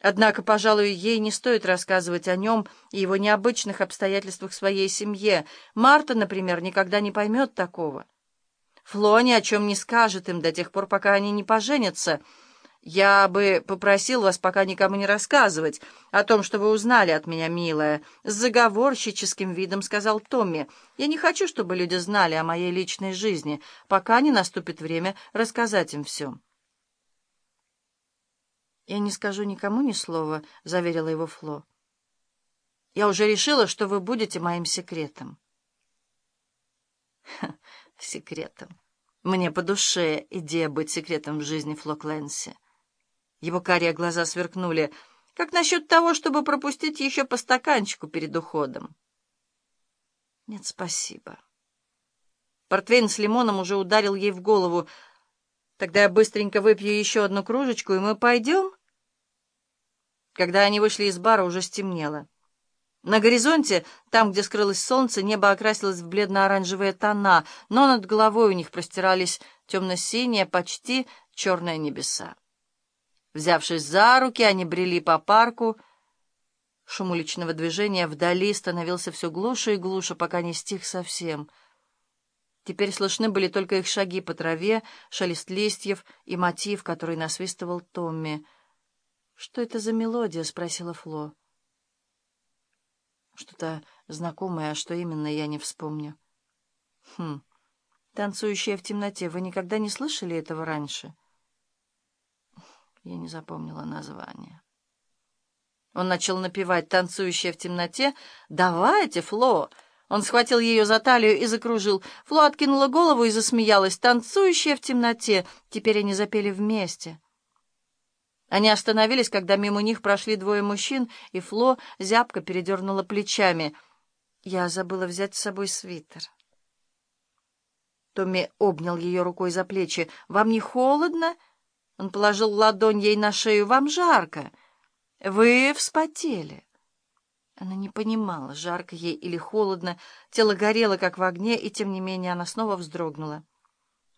Однако, пожалуй, ей не стоит рассказывать о нем и его необычных обстоятельствах в своей семье. Марта, например, никогда не поймет такого. Фло ни о чем не скажет им до тех пор, пока они не поженятся. Я бы попросил вас пока никому не рассказывать о том, что вы узнали от меня, милая, с заговорщическим видом сказал Томми. Я не хочу, чтобы люди знали о моей личной жизни, пока не наступит время рассказать им все. «Я не скажу никому ни слова», — заверила его Фло. «Я уже решила, что вы будете моим секретом». Ха, секретом. Мне по душе идея быть секретом в жизни Фло Кленси. Его карие глаза сверкнули. «Как насчет того, чтобы пропустить еще по стаканчику перед уходом?» «Нет, спасибо». Портвейн с лимоном уже ударил ей в голову. «Тогда я быстренько выпью еще одну кружечку, и мы пойдем?» Когда они вышли из бара, уже стемнело. На горизонте, там, где скрылось солнце, небо окрасилось в бледно-оранжевые тона, но над головой у них простирались темно-синие, почти черные небеса. Взявшись за руки, они брели по парку. Шум уличного движения вдали становился все глуше и глуше, пока не стих совсем. Теперь слышны были только их шаги по траве, шелест листьев и мотив, который насвистывал Томми — «Что это за мелодия?» — спросила Фло. «Что-то знакомое, а что именно, я не вспомню». «Хм, танцующая в темноте. Вы никогда не слышали этого раньше?» Я не запомнила название. Он начал напевать «Танцующая в темноте». «Давайте, Фло!» Он схватил ее за талию и закружил. Фло откинула голову и засмеялась. «Танцующая в темноте». Теперь они запели вместе. Они остановились, когда мимо них прошли двое мужчин, и Фло зябко передернула плечами. «Я забыла взять с собой свитер». Томми обнял ее рукой за плечи. «Вам не холодно?» Он положил ладонь ей на шею. «Вам жарко. Вы вспотели». Она не понимала, жарко ей или холодно. Тело горело, как в огне, и тем не менее она снова вздрогнула.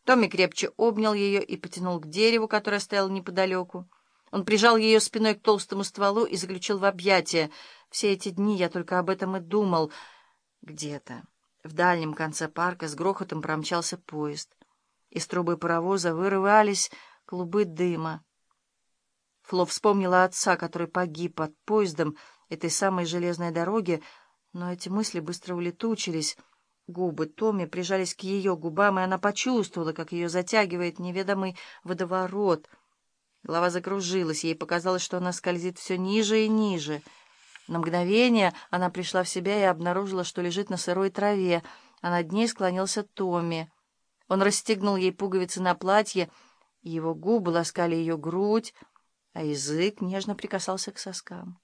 Томми крепче обнял ее и потянул к дереву, которое стояло неподалеку. Он прижал ее спиной к толстому стволу и заключил в объятия. Все эти дни я только об этом и думал. Где-то в дальнем конце парка с грохотом промчался поезд. Из трубы паровоза вырывались клубы дыма. Фло вспомнила отца, который погиб под поездом этой самой железной дороги, но эти мысли быстро улетучились. Губы Томми прижались к ее губам, и она почувствовала, как ее затягивает неведомый водоворот — Голова закружилась, ей показалось, что она скользит все ниже и ниже. На мгновение она пришла в себя и обнаружила, что лежит на сырой траве, а над ней склонился Томми. Он расстегнул ей пуговицы на платье, его губы ласкали ее грудь, а язык нежно прикасался к соскам.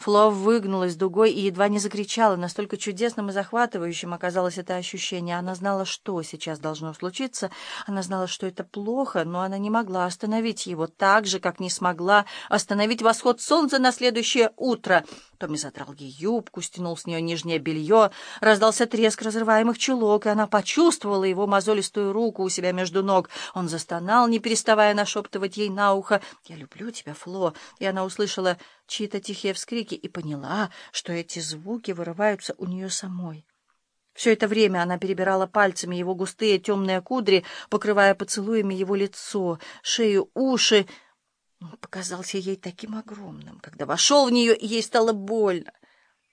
Фло выгнулась дугой и едва не закричала. Настолько чудесным и захватывающим оказалось это ощущение. Она знала, что сейчас должно случиться. Она знала, что это плохо, но она не могла остановить его так же, как не смогла остановить восход солнца на следующее утро. Томми задрал ей юбку, стянул с нее нижнее белье. Раздался треск разрываемых чулок, и она почувствовала его мозолистую руку у себя между ног. Он застонал, не переставая нашептывать ей на ухо. «Я люблю тебя, Фло!» И она услышала чьи-то тихие вскрики и поняла, что эти звуки вырываются у нее самой. Все это время она перебирала пальцами его густые темные кудри, покрывая поцелуями его лицо, шею, уши. Он показался ей таким огромным, когда вошел в нее, и ей стало больно.